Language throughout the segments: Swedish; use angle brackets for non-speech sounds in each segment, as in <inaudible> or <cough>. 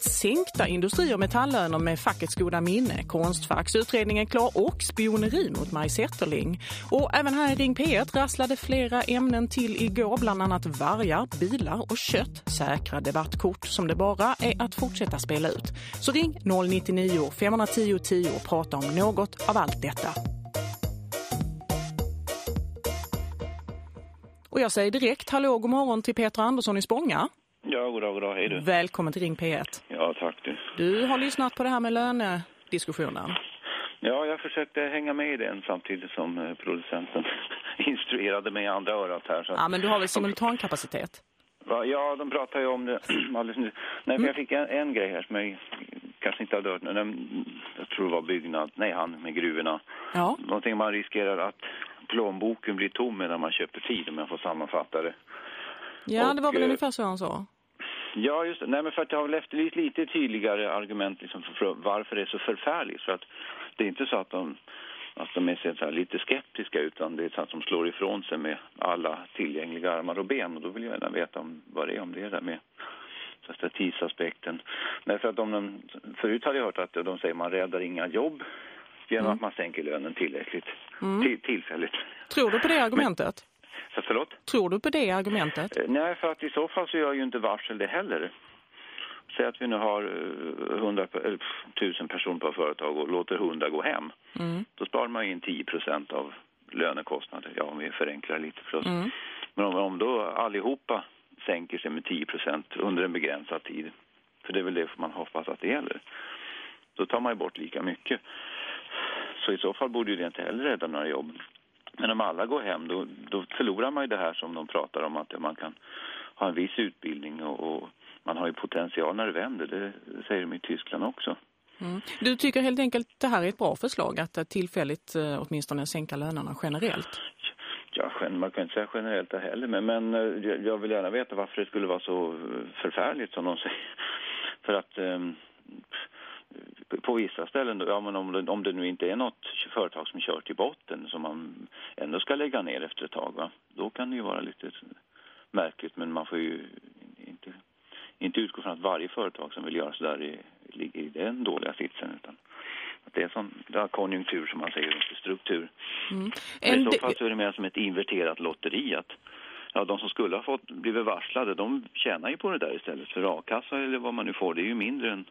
Sänkta industri- och metalllöner med fackets goda minne, konstfacks, utredningen klar och spioneri mot Maj Zetterling. Och även här i Ring P1 rasslade flera ämnen till igår, bland annat vargar, bilar och kött. Säkra debattkort som det bara är att fortsätta spela ut. Så ring 099 510 10 och prata om något av allt detta. Och jag säger direkt hallå god morgon till Petra Andersson i Spånga. Ja, goddag, goddag. Hej du. Välkommen till Ring P1. Ja, tack du. Du har lyssnat på det här med lönediskussionen. Ja, jag försökte hänga med i den samtidigt som eh, producenten <laughs> instruerade mig i andra örat här. Så Ja, men du har väl simultankapacitet? Ja, de pratar ju om det <clears throat> alldeles nu. Nej, för jag fick en, en grej här som jag kanske inte hade hört. Den, jag tror det var byggnad. Nej, han med gruvorna. Ja. Någonting man riskerar att plånboken blir tom när man köper tid, om jag får sammanfatta det. Ja, Och, det var väl eh, ungefär så han sa. Ja, just det. Nej, men för att jag har väl efterlyst lite tydligare argument liksom för, för varför det är så förfärligt. För att det är inte så att de, att de är så lite skeptiska utan det är så att de slår ifrån sig med alla tillgängliga armar och ben. Och då vill jag gärna veta om, vad det är om det är där med så tidsaspekten. Nej, för att de, förut hade jag hört att de säger man räddar inga jobb genom Mm. att man sänker lönen tillräckligt. Mm. Till, tillfälligt. Tror du på det argumentet? Så förlåt? Tror du på det argumentet? Eh, Nej, för att i så fall så gör ju inte varsel det heller. Säg att vi nu har eh, 100, pe- eller, pff, 1000 personer på företag och låter 100 gå hem. Mm. Då sparar man in 10 procent av lönekostnader. Ja, om vi förenklar lite förstås. Mm. Men om, om då allihopa sänker sig med 10 procent under en begränsad tid, för det är väl det man hoppas att det gäller, då tar man ju bort lika mycket. Så i så fall borde ju det inte heller rädda några jobb. Men om alla går hem, då, då förlorar man ju det här som de pratar om, att man kan ha en viss utbildning och, och man har ju potential när det vänder. Det säger de i Tyskland också. Mm. Du tycker helt enkelt det här är ett bra förslag att eh, tillfälligt eh, åtminstone sänka lönerna generellt? Ja, man kan inte säga generellt det heller, men, men eh, jag- vill gärna veta varför det skulle vara så förfärligt som de <laughs> säger. För att ehm, på vissa ställen, ja, men om, det, om det nu inte är något företag som kör till botten som man ändå ska lägga ner efter ett tag, va? då kan det ju vara lite märkligt, men man får ju inte, inte utgå från att varje företag som vill göra så där ligger i den dåliga sitsen, utan att det är som det är konjunktur som man säger, inte struktur. Mm. I så fall så är det mer som ett inverterat lotteri att ja, de som skulle ha fått blivit varslade, de tjänar ju på det där istället. För a-kassa eller vad man nu får, det är ju mindre än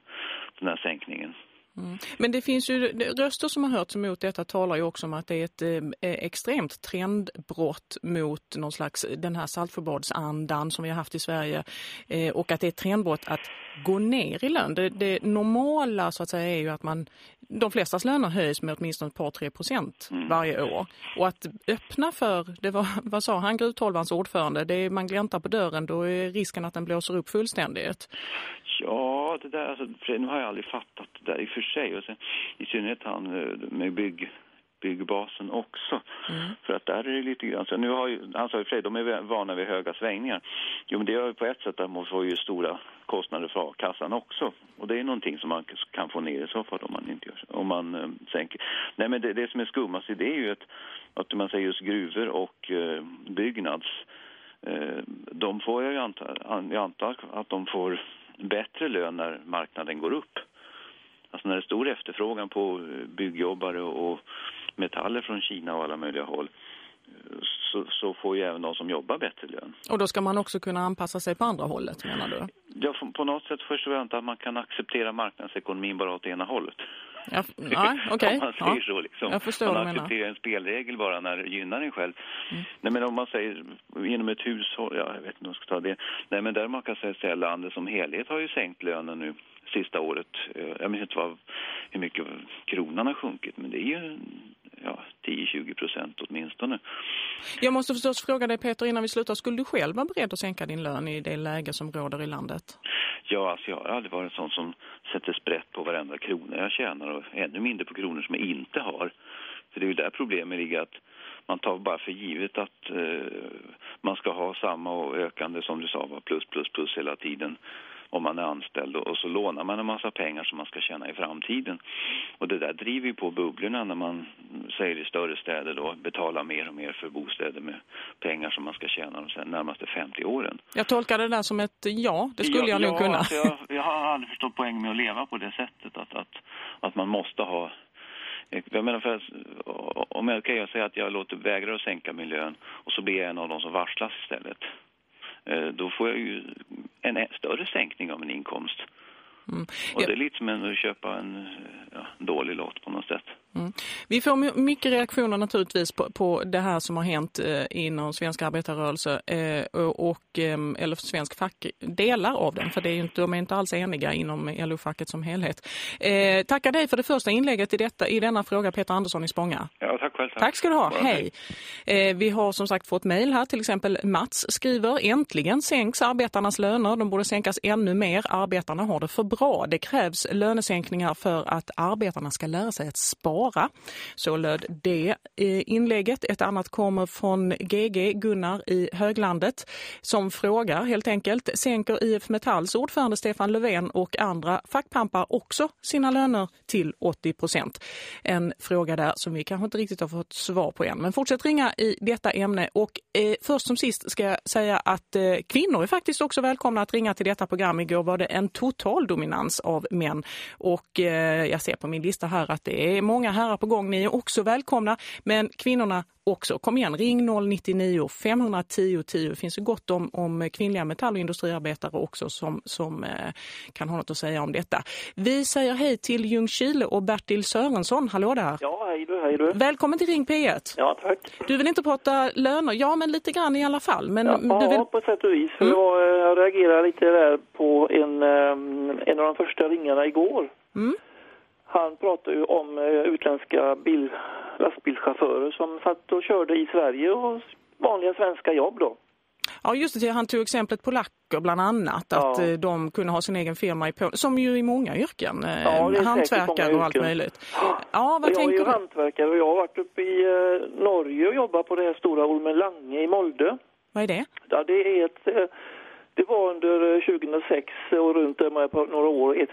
den här sänkningen. Mm. Men det finns ju röster som har hörts emot detta talar ju också om att det är ett eh, extremt trendbrott mot någon slags den här saltförbadsandan som vi har haft i Sverige eh, och att det är ett trendbrott att gå ner i lön. Det, det normala så att säga är ju att man de flestas löner höjs med åtminstone ett par tre procent Mm. varje år. Och att öppna för, det var, <laughs> vad sa han, Gruvtolvans ordförande, det är, man gläntar på dörren, då är risken att den blåser upp fullständigt. Ja, det där, alltså, nu har jag aldrig fattat det där i och för sig. Och sen, I synnerhet han eh, med bygg, byggbasen också. För att där är det lite grann, så nu har ju, han sa ju för sig, de är vana vid höga svängningar. Jo, men det gör ju på ett sätt att man får ju stora kostnader för a-kassan också. Och det är någonting som man kan få ner i så fall om man inte gör om man eh, sänker. Nej, men det, det som är skummast i det är ju att, att man säger just gruvor och eh, byggnads, eh, de får jag ju anta, an, jag antar att de får bättre lön när marknaden går upp. Alltså när det är stor efterfrågan på eh, byggjobbare och metaller från Kina och alla möjliga håll eh, så, så får ju även de som jobbar bättre lön. Och då ska man också kunna anpassa sig på andra hållet menar du? Ja, på något sätt förstår jag inte att man kan acceptera marknadsekonomin bara åt ena hållet. Ja, ja <laughs> okej. säger Ja. så liksom. Jag förstår man accepterar en spelregel bara när det gynnar en själv. Mm. Nej men om man säger inom ett hushåll, ja jag vet inte om jag ska ta det. Nej men där man kan säga att landet som helhet har ju sänkt lönen nu sista året. Eh, Jag minns inte vad, hur mycket kronan har sjunkit men det är ju ja, 10-20 procent åtminstone. Jag måste förstås fråga dig Peter innan vi slutar. Skulle du själv vara beredd att sänka din lön i det läge som råder i landet? Ja, alltså jag har aldrig varit en sån som sätter sprätt på varenda krona jag tjänar och ännu mindre på kronor som jag inte har. För det är ju där problemet ligger att man tar bara för givet att eh, man ska ha samma och ökande som du sa, plus plus plus hela tiden. Om man är anställd och så lånar man en massa pengar som man ska tjäna i framtiden. Och det där driver ju på bubblorna när man säger i större städer då betalar mer och mer för bostäder med pengar som man ska tjäna de närmaste 50 åren. Jag tolkar det där som ett ja, det skulle ja, jag nog ja, kunna. Alltså jag, <laughs> jag har aldrig förstått poängen med att leva på det sättet att, att, att man måste ha jag menar för att, om jag kan jag säga att jag låter vägra att sänka min lön och så blir jag en av de som varslas istället. Eh, då får jag ju en större sänkning av min inkomst. Mm. Och det är lite som att köpa en ja, dålig låt på något sätt. Mm. Vi får mycket reaktioner naturligtvis på, på det här som har hänt eh, inom svensk arbetarrörelse eh, och, eh, eller svensk fack, delar av den, för det är inte, de är inte alls eniga inom LO-facket som helhet. Eh, tackar dig för det första inlägget i, detta, i denna fråga, Peter Andersson i Spånga. Ja, tack själv. Tack, tack ska du ha. Hej. Eh, vi har som sagt fått mejl här, till exempel Mats skriver, äntligen sänks arbetarnas löner, de borde sänkas ännu mer, arbetarna har det för bra. Det krävs lönesänkningar för att arbetarna ska lära sig att spara vara. Så löd det eh, inlägget. Ett annat kommer från GG Gunnar i Höglandet som frågar helt enkelt, sänker IF Metalls ordförande Stefan Löfven och andra fackpampar också sina löner till 80 procent? En fråga där som vi kanske inte riktigt har fått svar på än. Men fortsätt ringa i detta ämne och eh, först som sist ska jag säga att eh, kvinnor är faktiskt också välkomna att ringa till detta program. Igår var det en total dominans av män och eh, jag ser på min lista här att det är många herrar på gång. Ni är också välkomna, men kvinnorna också. Kom igen, ring 099 510 10. Det finns ju gott om, om kvinnliga metall- och industriarbetare också som, som eh, kan ha något att säga om detta. Vi säger hej till Ljungskile och Bertil Sörensson. Hallå där. Ja, hej du, hej du. Välkommen till Ring P1. Ja, tack. Du vill inte prata löner? Ja, men lite grann i alla fall. Men ja, du vill... ja, på sätt och vis. Mm. Jag, jag reagerade lite där på en, eh, en av de första ringarna igår. Mm. Han pratade ju om eh, utländska bil, lastbilschaufförer som satt och körde i Sverige och vanliga svenska jobb då. Ja just det, han tog exemplet polacker bland annat, att eh, de kunde ha sin egen firma i Polen, som ju i många yrken, eh, ja, hantverkare och allt möjligt. <gasps> Ja, vad jag tänker är ju du? hantverkare och jag har varit uppe i Norge och jobbat på det här stora Lange i Molde. Vad är det? Ja, det är ett det var under 2006 och runt där med på några år. Ett,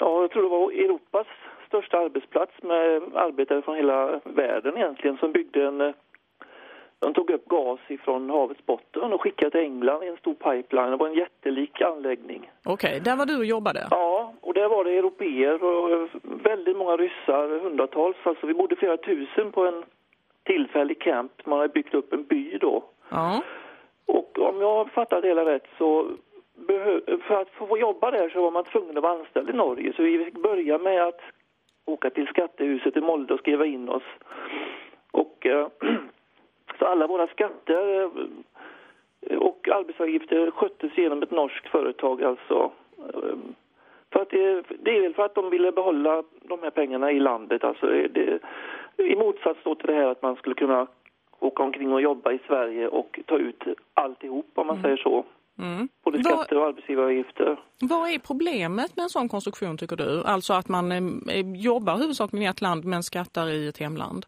ja, jag tror det var Europas största arbetsplats med arbetare från hela världen egentligen som byggde en... De tog upp gas ifrån havets botten och skickade till England i en stor pipeline. Det var en jättelik anläggning. Okej, okay, där var du och jobbade? Ja, och där var det europeer och väldigt många ryssar, hundratals. Alltså vi bodde flera tusen på en tillfällig camp. Man hade byggt upp en by då. Ja. Och om jag har fattat det hela rätt så för att få jobba där så var man tvungen att vara anställd i Norge. Så vi fick börja med att åka till skattehuset i Molde och skriva in oss. Och eh, <clears throat> så alla våra skatter eh, och arbetsavgifter sköttes genom ett norskt företag alltså. Eh, för att det, det är väl för att de ville behålla de här pengarna i landet. Alltså det, I motsats till det här att man skulle kunna åka omkring och jobba i Sverige och ta ut alltihop om man mm. säger så. Mm. Både skatter och arbetsgivaravgifter. Vad är problemet med en sån konstruktion tycker du? Alltså att man eh, jobbar huvudsakligen i ett land men skattar i ett hemland?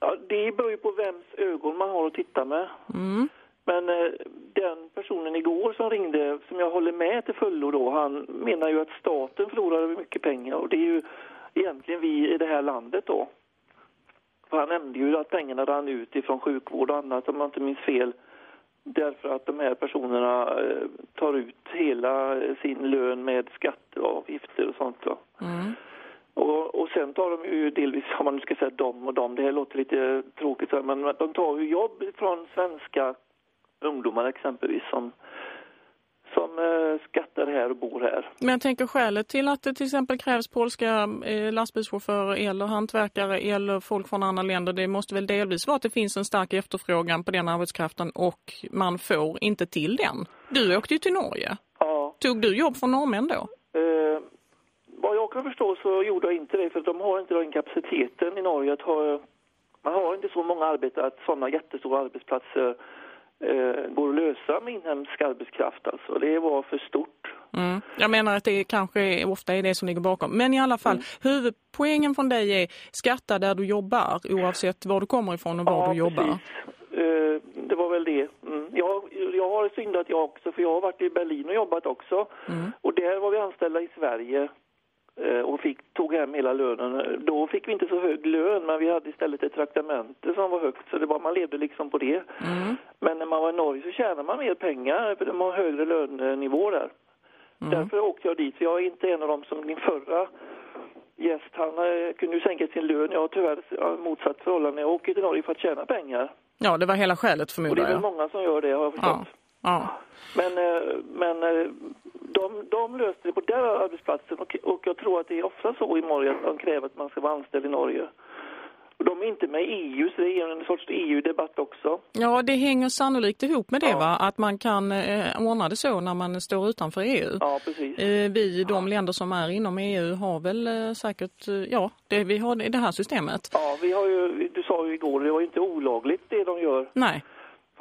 Ja, det beror ju på vems ögon man har att titta med. Mm. Men eh, den personen igår som ringde, som jag håller med till fullo då, han menar ju att staten förlorar mycket pengar och det är ju egentligen vi i det här landet då. För han nämnde ju att pengarna rann ut ifrån sjukvård och annat om man inte minns fel. Därför att de här personerna eh, tar ut hela sin lön med skatter och avgifter och sånt. Mm. Och, och sen tar de ju delvis, om man nu ska säga dom och dom, det här låter lite tråkigt, men de tar ju jobb från svenska ungdomar exempelvis som som eh, skattar här och bor här. Men jag tänker skälet till att det till exempel krävs polska eh, lastbilschaufförer eller hantverkare eller folk från andra länder, det måste väl delvis vara att det finns en stark efterfrågan på den arbetskraften och man får inte till den. Du åkte ju till Norge. Ja. Tog du jobb från norrmän då? Eh, vad jag kan förstå så gjorde jag inte det för de har inte den kapaciteten i Norge att ha man har inte så många arbetare att sådana jättestora arbetsplatser går att lösa med inhemsk arbetskraft. Alltså. Det var för stort. Mm. Jag menar att det kanske ofta är det som ligger bakom. Men i alla fall, mm. huvudpoängen från dig är skatta där du jobbar oavsett var du kommer ifrån och var ja, du jobbar. Eh, det var väl det. Mm. Jag, jag har syndat jag också, för jag har varit i Berlin och jobbat också. Mm. Och där var vi anställda i Sverige eh, och fick, tog hem hela lönen. Då fick vi inte så hög lön, men vi hade istället ett traktamente som var högt, så det var, man levde liksom på det. Mm. Men när man var i Norge så tjänade man mer pengar, för de har högre lönenivå där. Mm. Därför åkte jag dit, jag är inte en av dem som din förra gäst, han eh, kunde ju sänka sin lön. Jag har tyvärr motsatt förhållande. Jag åker till Norge för att tjäna pengar. Ja, det var hela skälet förmodar jag. Och det är väl många som gör det, har jag förstått. Ja. Ja. Men, eh, men eh, de, de löste det på den arbetsplatsen och, och jag tror att det är ofta så i Norge att de kräver att man ska vara anställd i Norge. De är inte med i EU så det är en sorts EU-debatt också. Ja, det hänger sannolikt ihop med det ja. va? Att man kan eh, ordna det så när man står utanför EU. Ja, precis. Eh, vi, de länder som är inom EU har väl eh, säkert, eh, ja, det, vi har det här systemet. Ja, vi har ju, du sa ju igår, det var inte olagligt det de gör. Nej.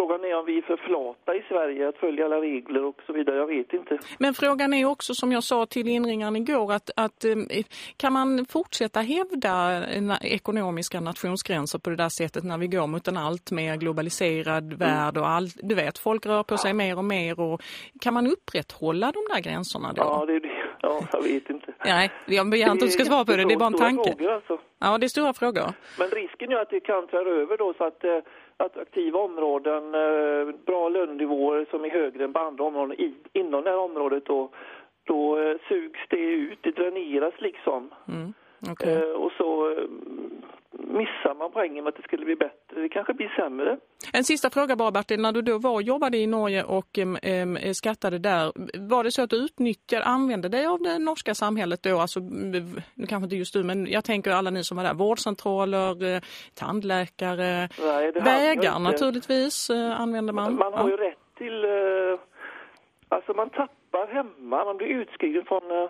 Frågan är om vi är för flata i Sverige att följa alla regler och så vidare, jag vet inte. Men frågan är också som jag sa till inringaren igår att, att eh, kan man fortsätta hävda ekonomiska nationsgränser på det där sättet när vi går mot en allt mer globaliserad mm. värld och all, du vet, folk rör på sig mer och mer och kan man upprätthålla de där gränserna då? Ja, det är det. Ja, jag vet inte. Nej, jag begär inte att du ska svara på det, det är bara en tanke. Frågor, alltså. Ja, det är stora frågor. Men risken är att det kan ta över då så att eh, attraktiva områden, eh, bra lönenivåer som är högre än på andra områden i, inom det här området då, då eh, sugs det ut, det dräneras liksom. Mm. Okay. Eh, och så missar man poängen med att det skulle bli bättre. Det kanske blir sämre. En sista fråga bara Bertil. När du då var jobbade i Norge och eh, skattade där, var det så att du utnyttjade, använde dig av det norska samhället då? Alltså, nu kanske inte just du, men jag tänker alla ni som var där. Vårdcentraler, eh, tandläkare, Nej, vägar naturligtvis eh, använder man. Man har ja. ju rätt till, alltså man tappar hemma, man blir utskriven från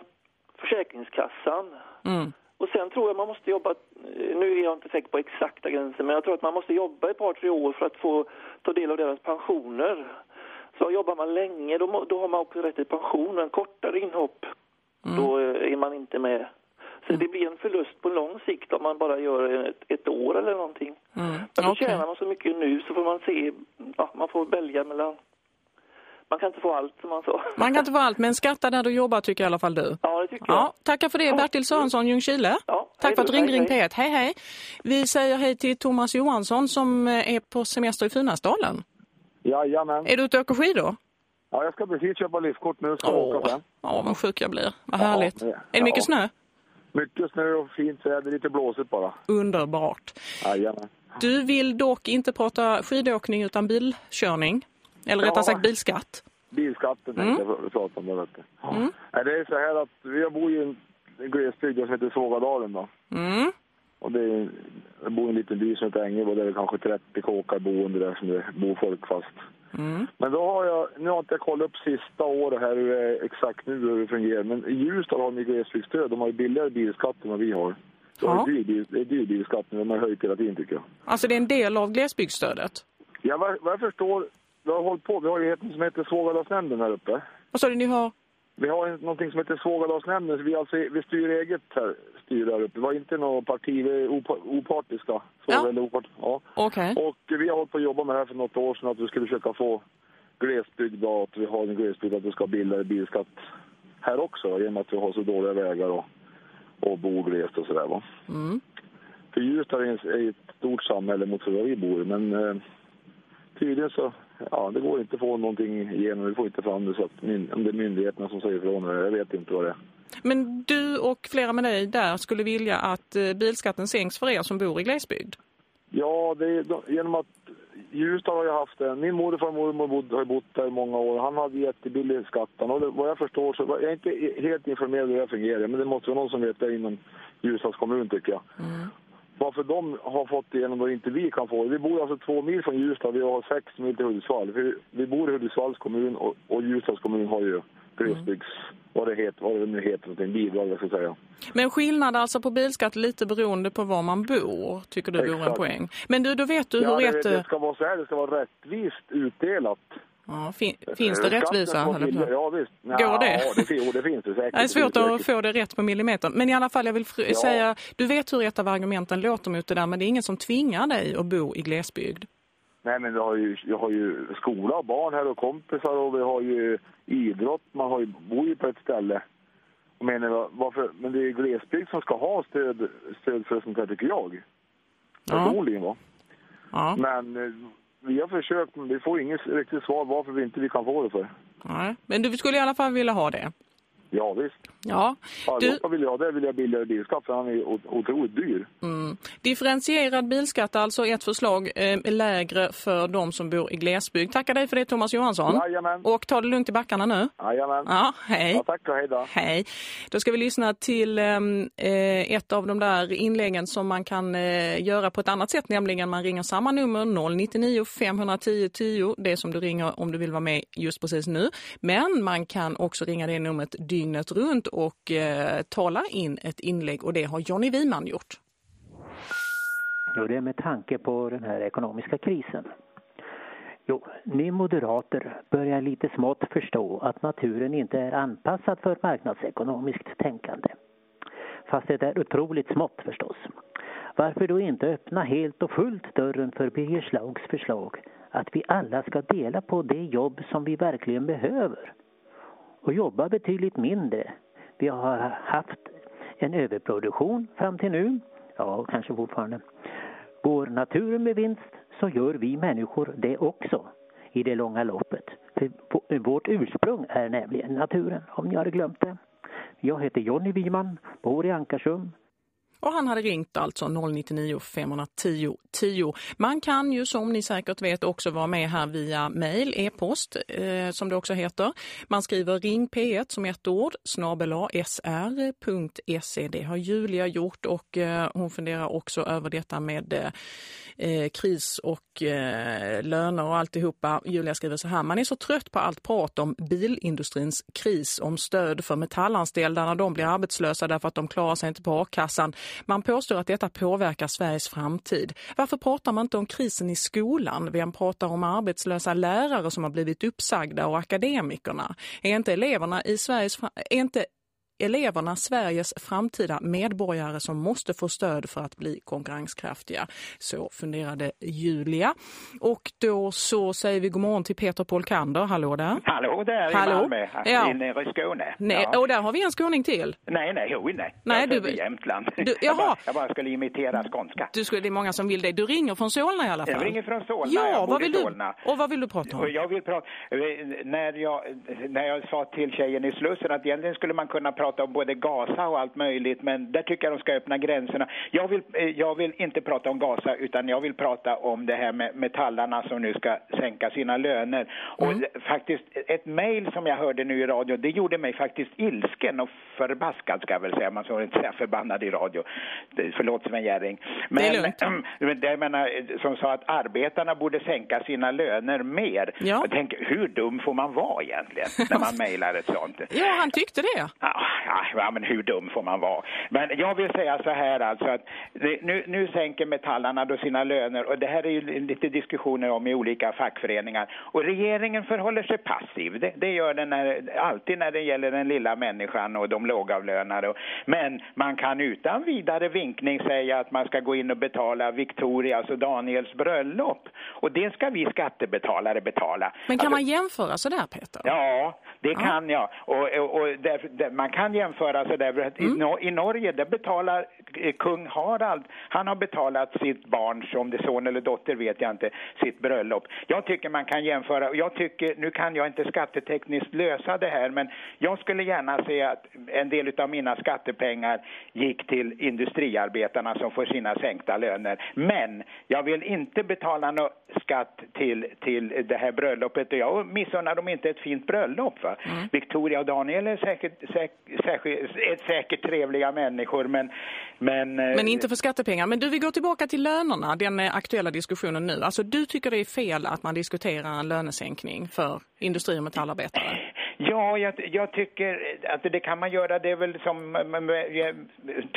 Försäkringskassan. Mm. Och sen tror jag man måste jobba, nu är jag inte säker på exakta gränser, men jag tror att man måste jobba ett par, tre år för att få ta del av deras pensioner. Så jobbar man länge, då, då har man också rätt till pension. En kortare inhopp, mm. då är man inte med. Så det blir en förlust på lång sikt om man bara gör ett, ett år eller någonting. Mm. Men då okay. tjänar man så mycket nu så får man se, ja, man får välja mellan man kan inte få allt som man sa. Man kan inte få allt, men skatta där du jobbar tycker i alla fall du. Ja, det tycker jag. Ja, tackar för det. Bertil Sörensson, Ljungskile. Ja, Tack för att du ringde Ring P1. Hej, hej. Vi säger hej till Thomas Johansson som är på semester i Funäsdalen. Jajamän. Är du ute och åker skidor? Ja, jag ska precis köpa liftkort nu. Ska Åh, åka sen. Ja, vad sjuk jag blir. Vad härligt. Ja, är det mycket snö? Mycket snö och fint väder, lite blåsigt bara. Underbart. Jajamän. Du vill dock inte prata skidåkning utan bilkörning. Eller rättare sagt bilskatt. Bilskatten mm. tänkte jag prata om det. Mm. Det är så här att vi bor i en glesbygd som heter Sågadalen då. Mm. Och det är, jag bor i en liten by som heter Ängelbo där det är kanske 30 kåkar boende där som det bor folk fast. Mm. Men då har jag, nu har inte jag kollat upp sista året här hur exakt nu hur det fungerar. Men i Ljusdal har de glesbygdsstöd, de har ju billigare bilskatt än vad vi har. Så ja. det, är dyr, det är dyr bilskatt, men de har höjt hela tiden tycker jag. Alltså det är en del av glesbygdsstödet? Ja, vad, vad jag förstår vi har hållit på. Vi har ju något som heter Svågadalsnämnden här uppe. Vad sa du ni har? Vi har någonting som heter Svågadalsnämnden. Vi, alltså, vi styr eget här, styr där uppe. Vi har inte något parti, vi är opartiska. ja. Eller opart, ja. Okay. Och vi har hållit på att jobba med det här för något år sedan. Att vi skulle försöka få glesbygd och att vi har en glesbygd att vi ska bilda bilskatt här också. Genom att vi har så dåliga vägar och, och bor glest och sådär va. Mm. För Ljusdal är ett stort samhälle mot där vi bor. Men eh, tydligen så ja, det går inte att få någonting igenom. Vi får inte fram det så att om det är myndigheterna som säger ifrån det. Jag vet inte vad det är. Men du och flera med dig där skulle vilja att eh, bilskatten sänks för er som bor i glesbygd? Ja, det är, genom att Ljusdal har ju haft det. Min morfar och mormor har bott där i många år. Han hade jättebillig skatt. Och det, vad jag förstår så, jag är inte helt informerad hur det fungerar, men det måste vara någon som vet det inom Ljusdals kommun tycker jag. Mm varför de har fått igenom och inte vi kan få Vi bor alltså två mil från Ljusdal, vi har sex mil till Hudiksvall. Vi, vi bor i Hudiksvalls kommun och, och Ljusdals kommun har ju glesbygds... Mm. Vad det heter, vad det nu heter, någonting, bidrag jag ska säga. Men skillnad alltså på bilskatt lite beroende på var man bor, tycker du Exakt. vore en poäng. Men du, då vet du ja, hur rätt... Det, det ska vara så här, det ska vara rättvist utdelat. Ja, fin finns det rättvisa? Ja, visst. Går det? Ja, det, finns, det finns det säkert. <laughs> Det är svårt att få det rätt på millimeter. Men i alla fall, jag vill ja. säga, du vet hur ett av argumenten låter mot det där, men det är ingen som tvingar dig att bo i glesbygd. Nej, men vi har ju, jag har ju skola och barn här och kompisar och vi har ju idrott. Man har ju, bor ju på ett ställe. Jag menar, varför, men det är glesbygd som ska ha stöd, stöd för sånt här tycker jag. Personligen va. Ja. Men eh, vi har försökt, men vi får inget riktigt svar varför vi inte vi kan få det för. Nej, men du skulle i alla fall vilja ha det? Ja, visst. Ja. Du... vill jag det vill jag billigare bilskatt för han är otroligt dyr. Mm. Differentierad bilskatt, alltså ett förslag eh, lägre för de som bor i glesbygd. Tackar dig för det Thomas Johansson. Jajamän. Och ta det lugnt i backarna nu. Jajamän. Ja, hej. Ja, tack och hej då. Hej. Då ska vi lyssna till ehm, eh, ett av de där inläggen som man kan eh, göra på ett annat sätt. Nämligen man ringer samma nummer 099 510 10. Det som du ringer om du vill vara med just precis nu. Men man kan också ringa det numret dygnet runt och eh, talar in ett inlägg och det har Johnny Wiman gjort. Jo, det är med tanke på den här ekonomiska krisen. Jo, ni moderater börjar lite smått förstå att naturen inte är anpassad för marknadsekonomiskt tänkande. Fast det är otroligt smått förstås. Varför då inte öppna helt och fullt dörren för Birger Schlaugs förslag att vi alla ska dela på det jobb som vi verkligen behöver? Och jobbar betydligt mindre. Vi har haft en överproduktion fram till nu, ja kanske fortfarande. Går naturen med vinst så gör vi människor det också i det långa loppet. För vårt ursprung är nämligen naturen, om ni har glömt det. Jag heter Jonny Wiman, bor i Ankarsum, och han hade ringt alltså 099 510 10. Man kan ju som ni säkert vet också vara med här via mail, e-post eh, som det också heter. Man skriver ring P1 som ett ord, snabela sr.se. Det har Julia gjort och eh, hon funderar också över detta med eh, eh, kris och eh, löner och alltihopa. Julia skriver så här, man är så trött på allt prat om bilindustrins kris, om stöd för metallanställda när de blir arbetslösa därför att de klarar sig inte på a-kassan. Man påstår att detta påverkar Sveriges framtid. Varför pratar man inte om krisen i skolan? Vem pratar om arbetslösa lärare som har blivit uppsagda och akademikerna? Är inte eleverna i Sveriges är inte eleverna Sveriges framtida medborgare som måste få stöd för att bli konkurrenskraftiga. Så funderade Julia. Och då så säger vi god morgon till Peter Polkander. Hallå där. Hallå där Hallå. i Malmö, ja. nere i Skåne. Nej, ja. Och där har vi en skåning till. Nej, nej, jo, nej. nej jag du... i Jämtland. Du, jag, bara, jag bara skulle imitera skånska. Du skulle, det är många som vill det. Du ringer från Solna i alla fall. Jag ringer från Solna. Ja, vad vill Solna. du? Och vad vill du prata om? Jag vill prata, när jag, när jag sa till tjejen i Slussen att egentligen skulle man kunna prata prata om både Gaza och allt möjligt, men där tycker jag de ska öppna gränserna. Jag vill, eh, jag vill inte prata om Gaza, utan jag vill prata om det här med metallarna som nu ska sänka sina löner. Mm. Och faktiskt, ett mejl som jag hörde nu i radio, det gjorde mig faktiskt ilsken och förbaskad ska jag väl säga. Man ska inte säga förbannad i radio. Förlåt Sven Jerring. <clears throat> Men, det är lugnt. Det, menar, som sa att arbetarna borde sänka sina löner mer. Ja. Jag tänker, hur dum får man vara egentligen när man <laughs> mejlar ett sånt? Ja, han tyckte det. Ja, ja, men hur dum får man vara? Men jag vill säga så här alltså att det, nu, nu sänker metallarna då sina löner och det här är ju lite diskussioner om i olika fackföreningar. Och regeringen förhåller sig passiv. Det, det gör den när, alltid när det gäller den lilla människan och de lågavlönade. Men man kan utan vidare vinkning säga att man ska gå in och betala Victorias och Daniels bröllop. Och det ska vi skattebetalare betala. Men kan alltså, man jämföra så där Peter? Ja, det kan jag. Och, och, och där, där, man kan jämföra så där. Mm. I, I, Norge där betalar eh, kung Harald, han har betalat sitt barn, som det son eller dotter vet jag inte, sitt bröllop. Jag tycker man kan jämföra, jag tycker, nu kan jag inte skattetekniskt lösa det här, men jag skulle gärna se att en del av mina skattepengar gick till industriarbetarna som får sina sänkta löner. Men jag vill inte betala någon skatt till, till det här bröllopet och jag missunnar dem inte ett fint bröllop. Va? Mm. Victoria och Daniel är säkert, säkert, är säkert trevliga människor men, men... Eh, men inte för skattepengar. Men du, vi går tillbaka till lönerna, den eh, aktuella diskussionen nu. Alltså du tycker det är fel att man diskuterar en lönesänkning för industri- och metallarbetare? <laughs> Ja, jag, jag, tycker att det kan man göra. Det är väl som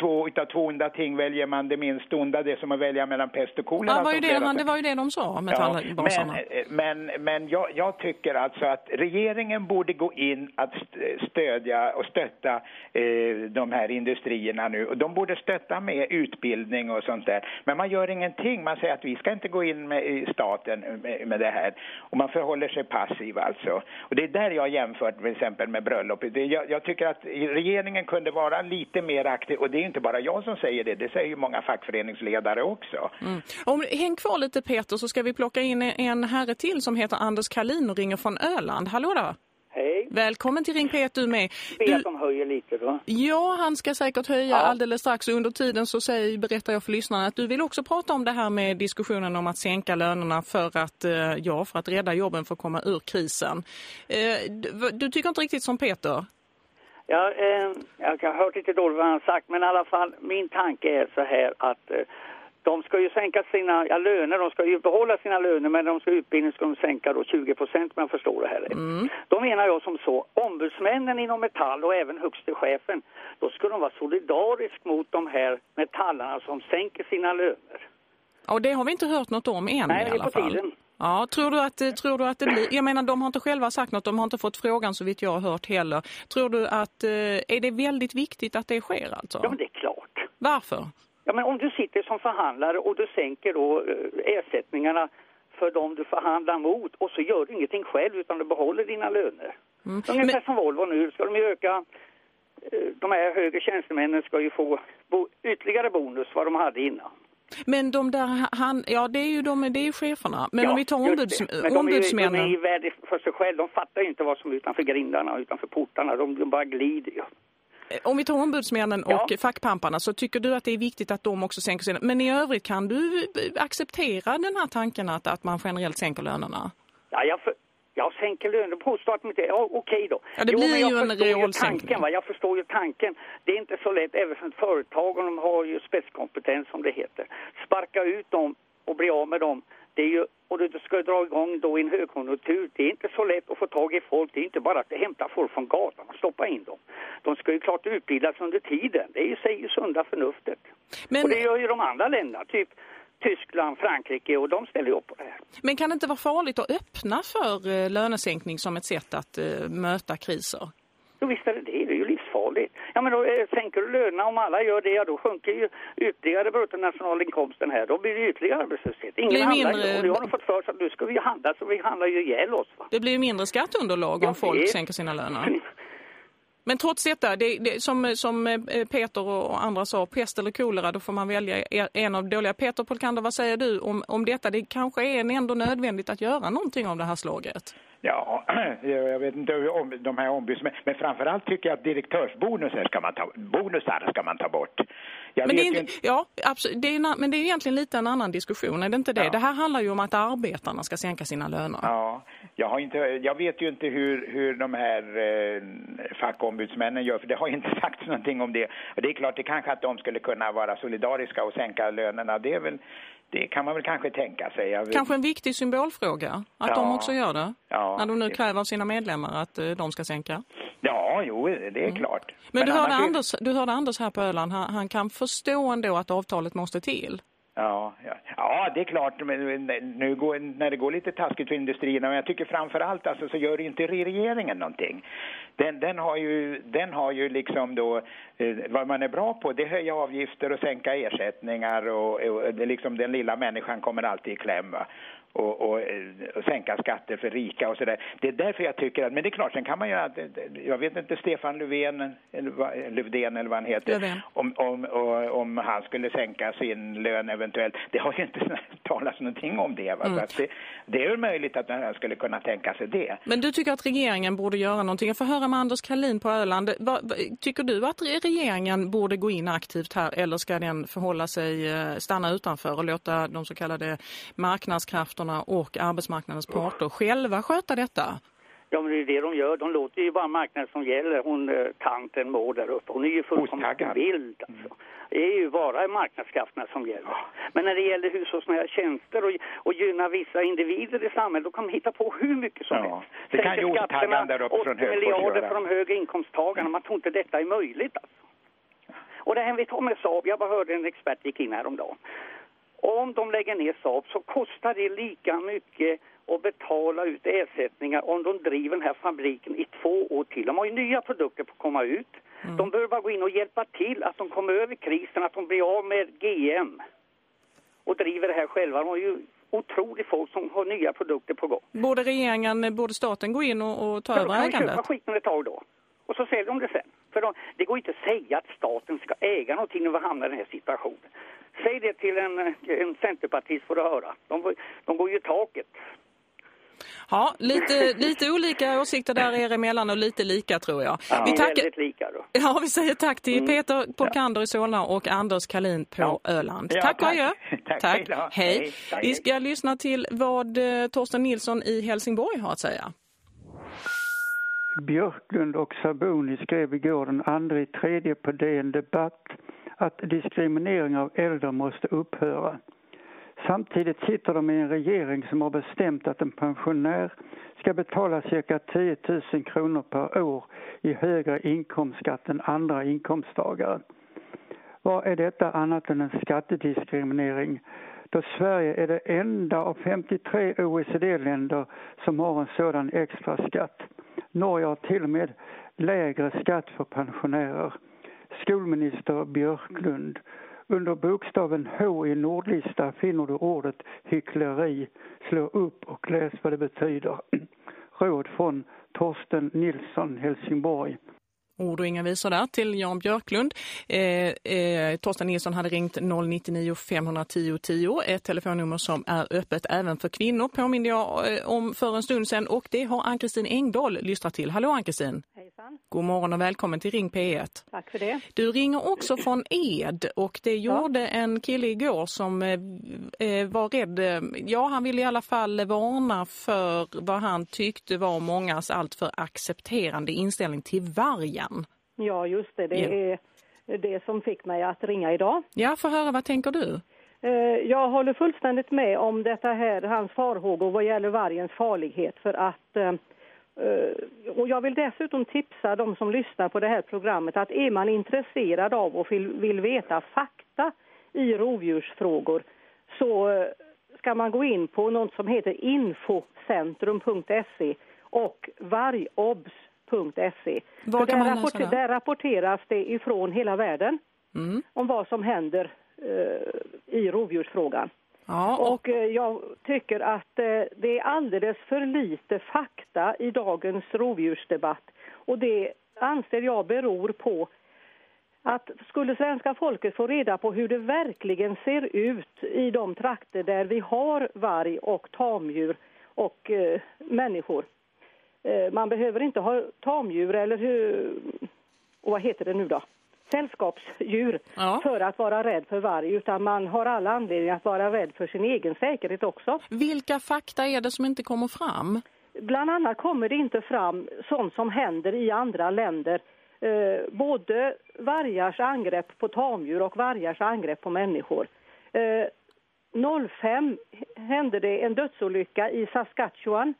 två utav två onda ting väljer man det minst onda. Det som att välja mellan pest och kolera. Ja, var ju det, man, det var ju det de sa, metallbasarna. Ja, men men, men jag, jag, tycker alltså att regeringen borde gå in att stödja och stötta eh, de här industrierna nu. De borde stötta med utbildning och sånt där. Men man gör ingenting. Man säger att vi ska inte gå in med, i staten med, med det här. Och man förhåller sig passiv alltså. Och det är där jag jämfört till exempel med bröllop. Det, jag, jag, tycker att regeringen kunde vara lite mer aktiv. Och det är inte bara jag som säger det. Det säger ju många fackföreningsledare också. Mm. Om, häng kvar lite Peter så ska vi plocka in en herre till som heter Anders Kalin och ringer från Öland. Hallå då? Hej. Välkommen till Ring P1 du med. Be att de höjer lite då. Ja, han ska säkert höja ja. alldeles strax. Under tiden så säger, berättar jag för lyssnarna att du vill också prata om det här med diskussionen om att sänka lönerna för att, eh, ja, för att rädda jobben för att komma ur krisen. Eh, du, du tycker inte riktigt som Peter? Ja, eh, jag har hört lite dåligt vad han har sagt, men i alla fall min tanke är så här att eh, de ska ju sänka sina ja, löner, de ska ju behålla sina löner men de ska utbildning ska de sänka då 20 procent om jag förstår det här mm. Då menar jag som så, ombudsmännen inom Metall och även högste chefen, då ska de vara solidarisk mot de här metallarna som sänker sina löner. Och det har vi inte hört något om än Nej, i alla fall. Tiden. Ja, tror du, att, tror du att det blir... Jag menar, de har inte själva sagt något, de har inte fått frågan så vitt jag har hört heller. Tror du att... Eh, är det väldigt viktigt att det sker alltså? Ja, det är klart. Varför? Ja, men om du sitter som förhandlare och du sänker då eh, ersättningarna för dem du förhandlar mot och så gör du ingenting själv utan du behåller dina löner. Mm. Ungefär men... som Volvo nu ska de ju öka, eh, de här högre tjänstemännen ska ju få bo, ytterligare bonus vad de hade innan. Men de där, han, ja det är ju de, det är ju cheferna. Men ja, om vi tar ombuds, Men ombudsmännen. De är ju värde för sig själv, de fattar ju inte vad som är utanför grindarna, utanför portarna, de, de bara glider ju. Eh, om vi tar ombudsmännen ja. och fackpamparna så tycker du att det är viktigt att de också sänker sina... Men i övrigt kan du eh, acceptera den här tanken att, att man generellt sänker lönerna? Ja, jag, för, jag sänker löner. Påstår att inte... Ja, okej då. Ja, det jo, blir ju en real tanken, va? Jag förstår ju tanken. Det är inte så lätt, även för ett företag, och de har ju spetskompetens som det heter. Sparka ut dem och bli av med dem det är ju, och du ska dra igång då i en högkonjunktur. Det är inte så lätt att få tag i folk. Det är inte bara att hämta folk från gatan och stoppa in dem. De ska ju klart utbildas under tiden. Det är ju säger sunda förnuftet. Men... Och det gör ju de andra länderna, typ Tyskland, Frankrike och de ställer upp på det här. Men kan det inte vara farligt att öppna för eh, lönesänkning som ett sätt att uh, möta kriser? Jo visst är det det. Livsfarligt. Ja men då eh, sänker du lönerna om alla gör det, ja, då sjunker ju ytterligare bruttonationalinkomsten här. Då blir det ytterligare arbetslöshet. Ingen handlar mindre... ju. Och har fått för sig att nu ska vi handla så vi handlar ju ihjäl oss. Va? Det blir ju mindre skatteunderlag om folk sänker sina löner. <laughs> Men trots detta, det, det, som, som eh, Peter och andra sa, pest eller kolera, då får man välja en av dåliga. Peter Polkander, vad säger du om, om detta? Det kanske är ändå nödvändigt att göra någonting av det här slaget. Ja, <clears throat> jag vet inte om de här ombudsmännen, men framförallt tycker jag att direktörsbonusar ska man ta, bonusar ska man ta bort. Jag men, det är, inte, ja, absolut, det är, men det är egentligen lite en annan diskussion, är det inte det? Ja. Det här handlar ju om att arbetarna ska sänka sina löner. Ja, jag, har inte, jag vet ju inte hur, hur de här eh, fackombudsmännen gör, för det har inte <laughs> sagts någonting om det. Och det är klart, det kanske att de skulle kunna vara solidariska och sänka lönerna, det är väl det kan man väl kanske tänka sig. Kanske en viktig symbolfråga att ja. de också gör det. Ja. När de nu kräver av sina medlemmar att eh, de ska sänka. Ja, jo, det är mm. klart. Men, Men du, hörde Anders, du hörde Anders här på Öland. Han, han kan förstå ändå att avtalet måste till. Ja, ja. ja, det är klart. Men nu går, när det går lite taskigt för industrierna, men jag tycker framför allt alltså, så gör inte regeringen någonting. Den, den, har ju, den har ju liksom då, eh, vad man är bra på, det är höja avgifter och sänka ersättningar och, och, och liksom den lilla människan kommer alltid i kläm. Va? Och, och, och, sänka skatter för rika och sådär. Det är därför jag tycker att, men det är klart, sen kan man ju, jag vet inte Stefan Löfven, eller, Löfven eller vad han heter, om, om, om han skulle sänka sin lön eventuellt. Det har ju inte <laughs> talats någonting om det. Va? Mm. det, det är ju möjligt att han skulle kunna tänka sig det. Men du tycker att regeringen borde göra någonting? Jag får höra med Anders Kalin på Öland. tycker du att regeringen borde gå in aktivt här eller ska den förhålla sig, eh, stanna utanför och låta de så kallade marknadskrafterna och arbetsmarknadens parter själva sköta detta? Ja, men det är det de gör. De låter ju bara marknaden som gäller. Hon, eh, tanten Maud där uppe, hon är ju fullkomligt vild alltså. Det är ju bara marknadskrafterna som gäller. Men när det gäller hushållsnära tjänster och, och gynna vissa individer i samhället, då kan man hitta på hur mycket som ja. helst. Det kan ju osttaggan där uppe från miljarder för de högre inkomsttagarna. Man tror inte detta är möjligt alltså. Och det här vi tar med Saab, jag bara hörde en expert gick in häromdagen. Om de lägger ner Saab så kostar det lika mycket att betala ut ersättningar om de driver den här fabriken i två år till. De har ju nya produkter på att komma ut. Mm. De behöver bara gå in och hjälpa till att de kommer över krisen, att de blir av med GM och driver det här själva. De har ju otroligt folk som har nya produkter på gång. Borde regeringen, borde staten gå in och, och ta över ägandet? Då kan köpa skiten ett tag då. Och så säljer de det sen. För de, det går inte att säga att staten ska äga någonting när vi hamnar i den här situationen. Säg det till en, en centerpartist får du höra. De, de går ju i taket. Ja, lite, lite olika åsikter där er emellan och lite lika tror jag. Ja, vi tackar... väldigt lika då. Ja, vi säger tack till mm. Peter Porkander i Solna och Anders Kalin på ja. Öland. Ja, tack. Tack. <laughs> tack. Hej. Hej. Vi ska lyssna till vad eh, Torsten Nilsson i Helsingborg har att säga. Björklund och Saboni skrev igår den andra i tredje på DN Debatt att diskriminering av äldre måste upphöra. Samtidigt sitter de i en regering som har bestämt att en pensionär ska betala cirka 10 000 kronor per år i högre inkomstskatt än andra inkomsttagare. Vad är detta annat än en skattediskriminering? Då Sverige är det enda av 53 OECD-länder som har en sådan extra skatt. Norge har till och med lägre skatt för pensionärer. Skolminister Björklund under bokstaven H i Nordlista finner du ordet hyckleri. Slå upp och läs vad det betyder. <clears throat> Råd från Torsten Nilsson, Helsingborg. Ord och inga visor där till Jan Björklund. Eh, eh, Torsten Nilsson hade ringt 099 510 10, ett telefonnummer som är öppet även för kvinnor, påminner jag eh, om för en stund sedan. Och det har Ann-Kristin Engdahl lyssnat till. Hallå Ann-Kristin! Hejsan! God morgon och välkommen till Ring P1. Tack för det. Du ringer också från Ed och det gjorde ja. en kille igår som eh, eh var rädd. Ja, han ville i alla fall varna för vad han tyckte var mångas alltför accepterande inställning till vargen igen. Ja, just det. Det ja. är det som fick mig att ringa idag. Ja, för höra, vad tänker du? Eh, jag håller fullständigt med om detta här, hans farhågor vad gäller vargens farlighet för att eh, eh, och jag vill dessutom tipsa de som lyssnar på det här programmet att är man intresserad av och vill, vill veta fakta i rovdjursfrågor så ska man gå in på något som heter infocentrum.se och vargobs www.rovdjursfrågor.se. Var kan där, rapporter, där rapporteras det ifrån hela världen mm. om vad som händer eh, i rovdjursfrågan. Ja, och... och eh, jag tycker att eh, det är alldeles för lite fakta i dagens rovdjursdebatt. Och det anser jag beror på att skulle svenska folket få reda på hur det verkligen ser ut i de trakter där vi har varg och tamdjur och eh, människor man behöver inte ha tamdjur eller hur, och vad heter det nu då? sällskapsdjur ja. för att vara rädd för varg utan man har alla anledning att vara rädd för sin egen säkerhet också. Vilka fakta är det som inte kommer fram? Bland annat kommer det inte fram sånt som händer i andra länder. Eh, både vargars angrepp på tamdjur och vargars angrepp på människor. Eh, 05 hände det en dödsolycka i Saskatchewan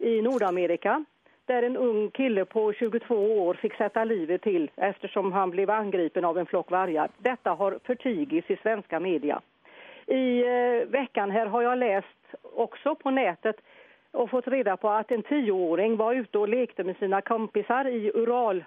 i Nordamerika där en ung kille på 22 år fick sätta livet till eftersom han blev angripen av en flock vargar. Detta har förtigits i svenska media. I eh, veckan här har jag läst också på nätet och fått reda på att en tioåring var ute och lekte med sina kompisar i Ural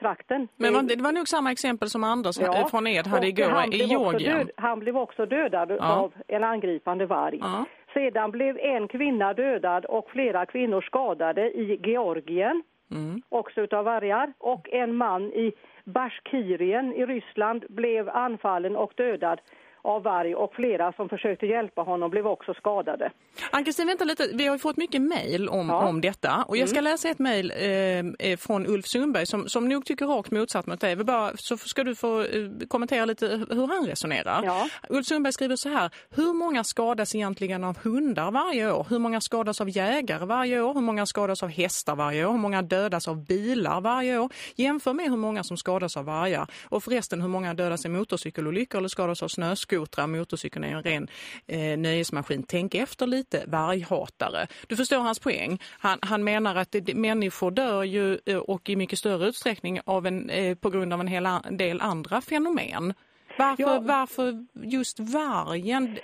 trakten. Men det var nog samma exempel som Anders ja, från Ed hade igår i Georgien. Han blev också dödad ja. av en angripande varg. Ja. Sedan blev en kvinna dödad och flera kvinnor skadade i Georgien, mm. också utav vargar. Och en man i Bashkirien i Ryssland blev anfallen och dödad. Av varg och flera som försökte hjälpa honom blev också skadade. Ann-Kristin, vänta lite. Vi har fått mycket mejl om, ja. om detta och jag ska mm. läsa ett mejl eh, eh, från Ulf Sundberg som, som nog tycker rakt motsatt mot dig. Bara, så ska du få eh, kommentera lite hur han resonerar. Ja. Ulf Sundberg skriver så här. Hur många skadas egentligen av hundar varje år? Hur många skadas av jägare varje år? Hur många skadas av hästar varje år? Hur många dödas av bilar varje år? Jämför med hur många som skadas av vargar. Och förresten hur många dödas i motorcykelolyckor eller skadas av skotrar, Motorcykeln är en ren eh, nöjesmaskin. Tänk efter lite, varghatare. Du förstår hans poäng. Han, han menar att det, människor dör ju eh, och i mycket större utsträckning av en, eh, på grund av en hel del andra fenomen. Varför, ja, varför just vargen?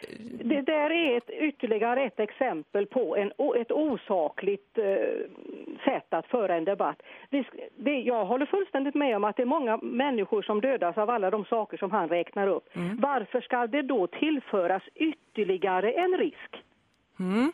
Det där är ett, ytterligare ett exempel på en, ett osakligt eh, sätt att föra en debatt. Vi, det, jag håller fullständigt med om att det är många människor som dödas av alla de saker som han räknar upp. Mm. Varför ska det då tillföras ytterligare en risk? Mm.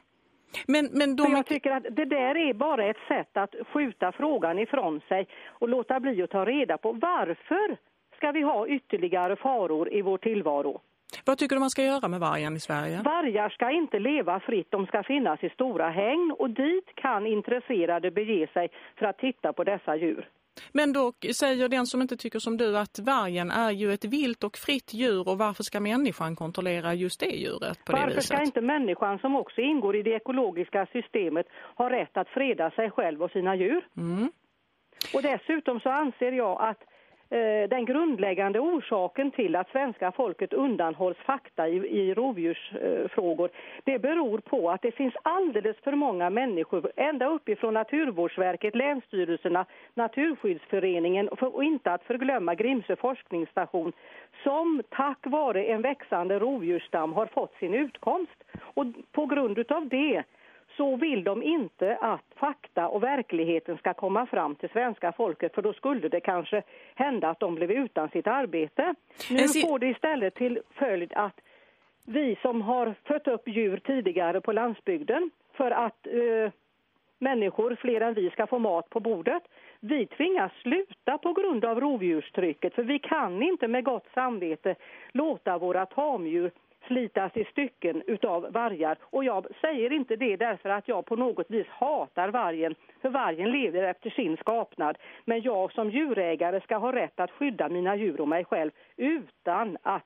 Men, men de... jag tycker att det där är bara ett sätt att skjuta frågan ifrån sig och låta bli att ta reda på varför ska vi ha ytterligare faror i vår tillvaro. Vad tycker du man ska göra med vargen i Sverige? Vargar ska inte leva fritt, de ska finnas i stora häng och dit kan intresserade bege sig för att titta på dessa djur. Men då säger den som inte tycker som du att vargen är ju ett vilt och fritt djur och varför ska människan kontrollera just det djuret på varför det viset? Varför ska inte människan som också ingår i det ekologiska systemet ha rätt att freda sig själv och sina djur? Mm. Och dessutom så anser jag att Eh, den grundläggande orsaken till att svenska folket undanhålls fakta i, i rovdjursfrågor det beror på att det finns alldeles för många människor ända uppifrån Naturvårdsverket, Länsstyrelserna, Naturskyddsföreningen och inte att förglömma Grimsö forskningsstation som tack vare en växande rovdjursstam har fått sin utkomst. Och på grund av det så vill de inte att fakta och verkligheten ska komma fram till svenska folket för då skulle det kanske hända att de blev utan sitt arbete. Nu får det istället till följd att vi som har fött upp djur tidigare på landsbygden för att eh, människor, fler än vi, ska få mat på bordet. Vi tvingas sluta på grund av rovdjurstrycket för vi kan inte med gott samvete låta våra tamdjur slitas i stycken utav vargar. Och jag säger inte det därför att jag på något vis hatar vargen, för vargen lever efter sin skapnad. Men jag som djurägare ska ha rätt att skydda mina djur och mig själv utan att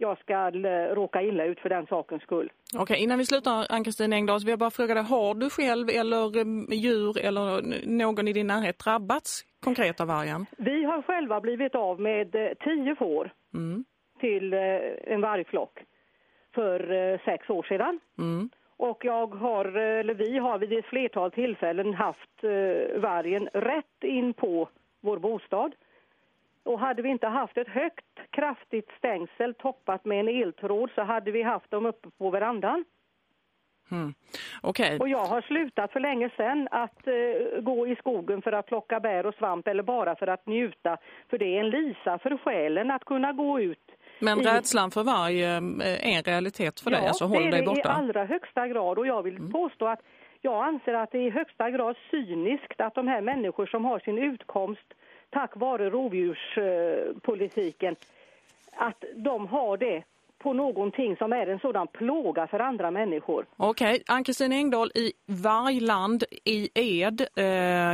jag ska eh, råka illa ut för den sakens skull. Okej, okay, innan vi slutar Ann-Kristin Engdahl så vill jag bara fråga dig, har du själv eller mm, djur eller någon i din närhet drabbats konkret av vargen? Vi har själva blivit av med eh, tio får mm. till eh, en vargflock för eh, sex år sedan. Mm. Och jag har, eh, eller vi har vid ett flertal tillfällen haft eh, vargen rätt in på vår bostad. Och hade vi inte haft ett högt, kraftigt stängsel toppat med en eltråd så hade vi haft dem uppe på verandan. Mm. Okay. Och jag har slutat för länge sedan att uh, gå i skogen för att plocka bär och svamp eller bara för att njuta. För det är en lisa för själen att kunna gå ut men rädslan för varg eh, är en realitet för ja, dig, alltså håll dig borta? Ja, det är i allra högsta grad och jag vill mm. påstå att jag anser att det är i högsta grad cyniskt att de här människor som har sin utkomst tack vare rovdjurspolitiken, att de har det på någonting som är en sådan plåga för andra människor. Okej, okay. Ann-Kristin Engdahl i Vargland i Ed. Eh,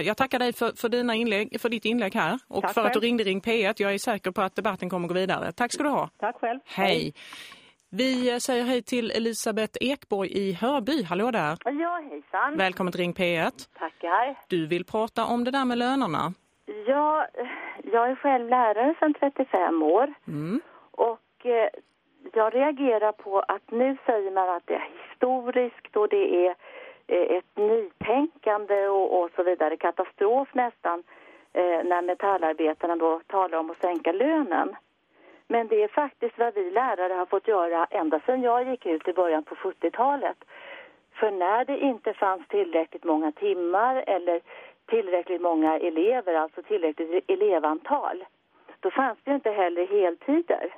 jag tackar dig för, för, dina inlägg, för ditt inlägg här och Tack för själv. att du ringde Ring P1. Jag är säker på att debatten kommer att gå vidare. Tack ska du ha. Tack själv. Hej. hej. Vi säger hej till Elisabeth Ekborg i Hörby. Hallå där. Ja, hejsan. Välkommen till Ring P1. Tackar. Du vill prata om det där med lönerna. Ja, jag är själv lärare sedan 35 år. Mm. Och eh, jag reagerar på att nu säger man att det är historiskt och det är eh, ett nytänkande och, och så vidare, katastrof nästan, eh, när metallarbetarna då talar om att sänka lönen. Men det är faktiskt vad vi lärare har fått göra ända sedan jag gick ut i början på 70-talet. För när det inte fanns tillräckligt många timmar eller tillräckligt många elever, alltså tillräckligt elevantal, då fanns det inte heller heltider.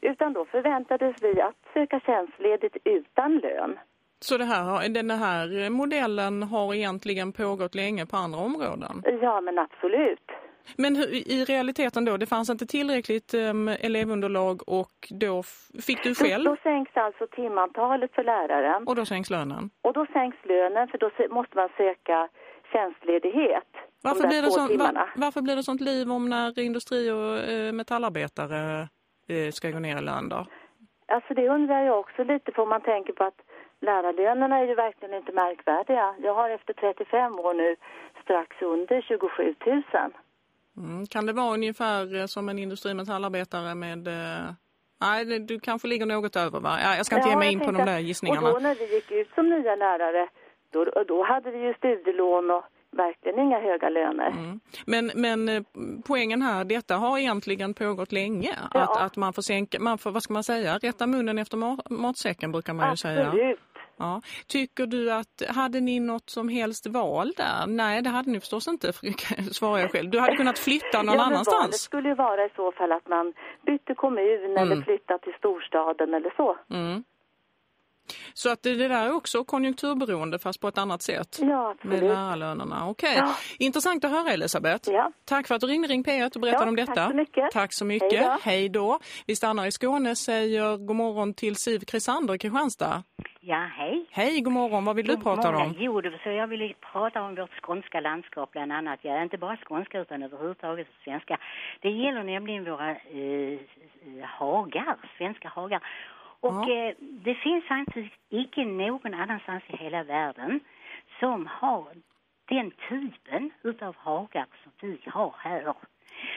Utan då förväntades vi att söka tjänstledigt utan lön. Så det här, den här modellen har egentligen pågått länge på andra områden? Ja, men absolut. Men i realiteten då, det fanns inte tillräckligt um, elevunderlag och då fick du själv? Då, då sänks alltså timantalet för läraren. Och då sänks lönen? Och då sänks lönen för då måste man söka tjänstledighet. Varför blir, det så, var, varför blir det sånt liv om när industri- och eh, metallarbetare ska gå ner i lön då? Alltså det undrar jag också lite för om man tänker på att lärarlönerna är ju verkligen inte märkvärdiga. Jag har efter 35 år nu strax under 27 000. Mm, kan det vara ungefär eh, som en industrimetallarbetare med... Eh... Nej, du kanske ligger något över va? Jag ska inte ja, ge mig in på de där gissningarna. Och då när vi gick ut som nya lärare, då, då hade vi ju studielån och verkligen inga höga löner. Mm. Men, men eh, poängen här, detta har egentligen pågått länge. Ja. Att, att man får sänka, man får, vad ska man säga, rätta munnen efter matsäcken brukar man ju Absolut. säga. Ja. Tycker du att, hade ni något som helst val där? Nej, det hade ni förstås inte, svarar jag själv. Du hade kunnat flytta någon <laughs> ja, annanstans. Det skulle ju vara i så fall att man bytte kommun mm. eller flyttade till storstaden eller så. Mm. Så att det, det där är också konjunkturberoende fast på ett annat sätt. Ja, absolut. Med lärarlönerna. Okej. Okay. Ja. Intressant att höra Elisabeth. Ja. Tack för att du ringde Ring P1 och berättade ja, om detta. Tack så mycket. Tack så mycket. Hej då. Hej då. Vi stannar i Skåne säger god morgon till Siv Krisander i Kristianstad. Ja, hej. Hej, god morgon. Vad vill god du prata morgon. om? Jo, det så jag vill prata om vårt skånska landskap bland annat. Ja, inte bara skånska utan överhuvudtaget svenska. Det gäller nämligen våra eh, hagar, svenska hagar. Och ja. eh, det finns faktiskt icke någon annanstans i hela världen som har den typen utav hagar som vi har här.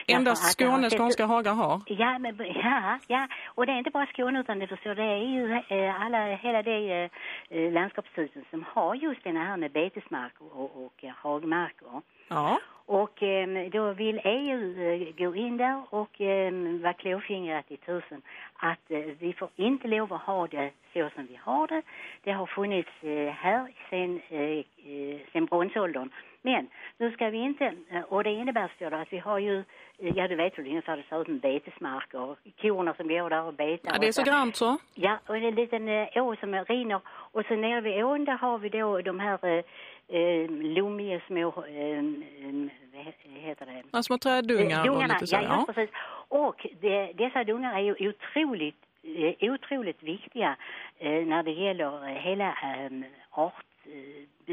Endast Skåne skånska hagar har? Ja, men, ja, ja, och det är inte bara Skåne utan det, förstår, det är ju eh, alla, hela det eh, eh landskapstypen som har just den här med betesmark och, och, och hagmarker. Ja. Och eh, då vill EU eh, gå in där och eh, vara klåfingrat i tusen att eh, vi får inte lov att ha det så som vi har det. Det har funnits eh, här sen, eh, eh sen bronsåldern. Men nu ska vi inte, och det innebär så att vi har ju, ja du vet hur det ungefär det ser ut med betesmarker och korna som går där och betar. Ja, det är så grant så. Ja, och en liten å som rinner och så nere vid ån där har vi då de här eh, lommiga små, eh, vad heter det? Ja, små träddungar Dungarna, och så. Ja, ja, precis. Och det, dessa dungar är ju otroligt, eh, otroligt viktiga eh, när det gäller hela eh, art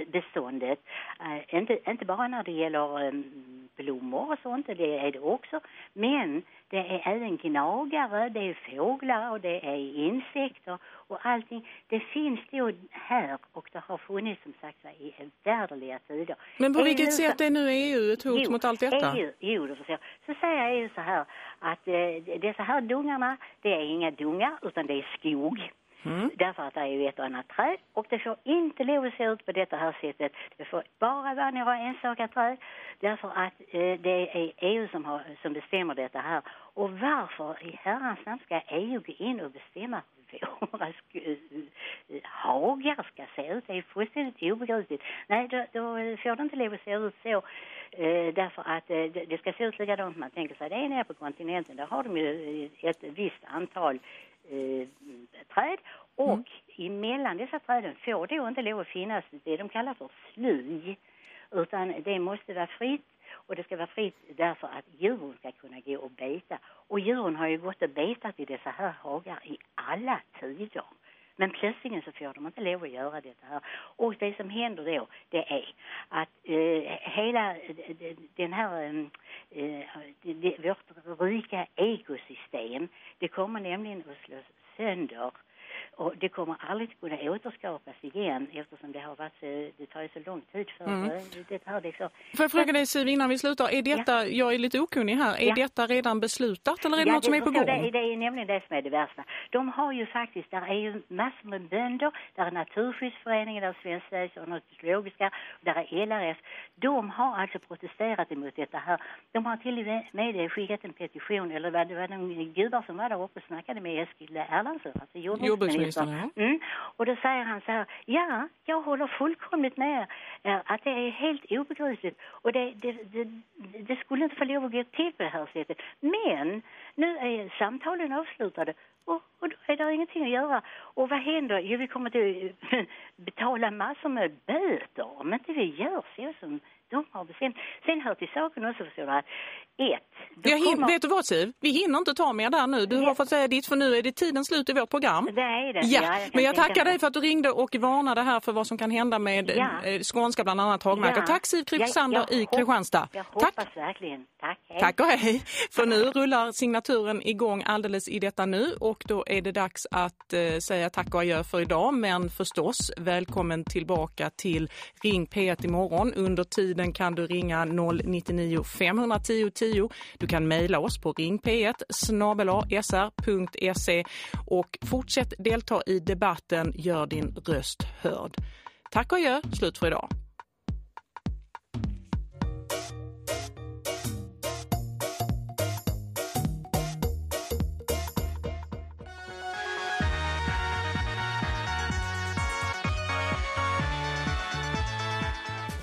beståndet. Uh, inte, inte bara när det gäller um, blommor och sånt, det är det också. Men det är även gnagare, det är fåglar och det är insekter och allting. Det finns då här och det har funnits som sagt i värdeliga tider. Men på vilket sätt är nu EU ett hot jo, mot allt detta? EU, jo, förstår Så säger EU så här att eh, dessa här dungarna, det är inga dungar utan det är skog. Mm. Därför att det är ju ett och annat träd och det får inte lov att se ut på detta här sättet. Det får bara vara några enstaka träd därför att eh, det är EU som, har, som bestämmer detta här. Och varför i herrans namn ska EU gå in och bestämma hur våra eh, hagar ska se ut? Det är fullständigt obegripligt. Nej, då, då får det inte lov att se ut så. Eh, därför att eh, det ska se ut likadant man tänker sig. Det är nere på kontinenten, där har de ju ett visst antal eh, träd och mm. emellan dessa träden får då inte lov att finnas det de kallar för sly utan det måste vara fritt och det ska vara fritt därför att djuren ska kunna gå och beta. Och djuren har ju gått och betat i dessa här hagar i alla tider. Men plötsligt så får de inte lov att göra detta här. Och det som händer då, det är att eh, hela eh, den här, eh, eh det, vårt rika ekosystem, det kommer nämligen att slås sönder och det kommer aldrig kunna återskapas igen eftersom det har varit så, det tar ju så lång tid för mm. det här liksom. Får jag fråga dig Siv innan vi slutar, är detta, ja. jag är lite okunnig här, är ja. detta redan beslutat eller är det ja, något som är på gång? Det, det är nämligen det som är det värsta. De har ju faktiskt, där är ju massor med bönder, där är Naturskyddsföreningen, där är Svenska ornitologiska, där är LRF. De har alltså protesterat emot detta här. De har till och med skickat en petition, eller vad det var de gudar som var där uppe och snackade med Eskil Erlandsson, alltså jordbruksministern jordbruksministern. Mm. Och då säger han så här, ja, jag håller fullkomligt med er att det är helt obegripligt och det, det, det, det skulle inte få lov att gå till på det här sättet. Men nu är samtalen avslutade och, och då är det ingenting att göra. Och vad händer? Jo, vi kommer att <laughs> betala massor med böter om inte vi gör så som de har bestämt. Sen hör till saken också förstår du ett. Jag kommer... Vet du vad Siv? Vi hinner inte ta mer där nu. Du har fått säga ditt för nu är det tiden slut i vårt program. Det är det. Ja, ja jag men jag tackar dig för att du ringde och varnade här för vad som kan hända med ja. Eh, skånska bland annat hagmarker. Ja. Tack Siv Kristiander i Kristianstad. Jag hoppas Tack. verkligen. Tack. Hej. Tack och hej. För nu rullar signaturen igång alldeles i detta nu och då är det dags att eh, säga tack och adjö för idag. Men förstås, välkommen tillbaka till Ring P1 imorgon. Under tiden kan du ringa 099 510 10. Du kan mejla oss på ringp1 sr.se och fortsätt delta i debatten. Gör din röst hörd. Tack och adjö. Slut för idag.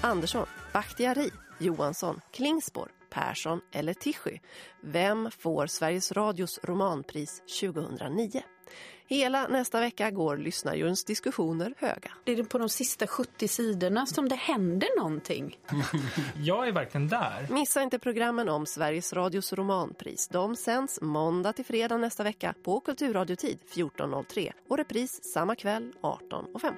Andersson, Bakhtiari, Johansson, Klingspor, Persson eller Tishy? Vem får Sveriges Radios romanpris 2009? Hela nästa vecka går lyssnarjurens diskussioner höga. Det är på de sista 70 sidorna som det händer någonting. <laughs> Jag är verkligen där. Missa inte programmen om Sveriges Radios romanpris. De sänds måndag till fredag nästa vecka på Kulturradiotid 14.03 och repris samma kväll 18.15.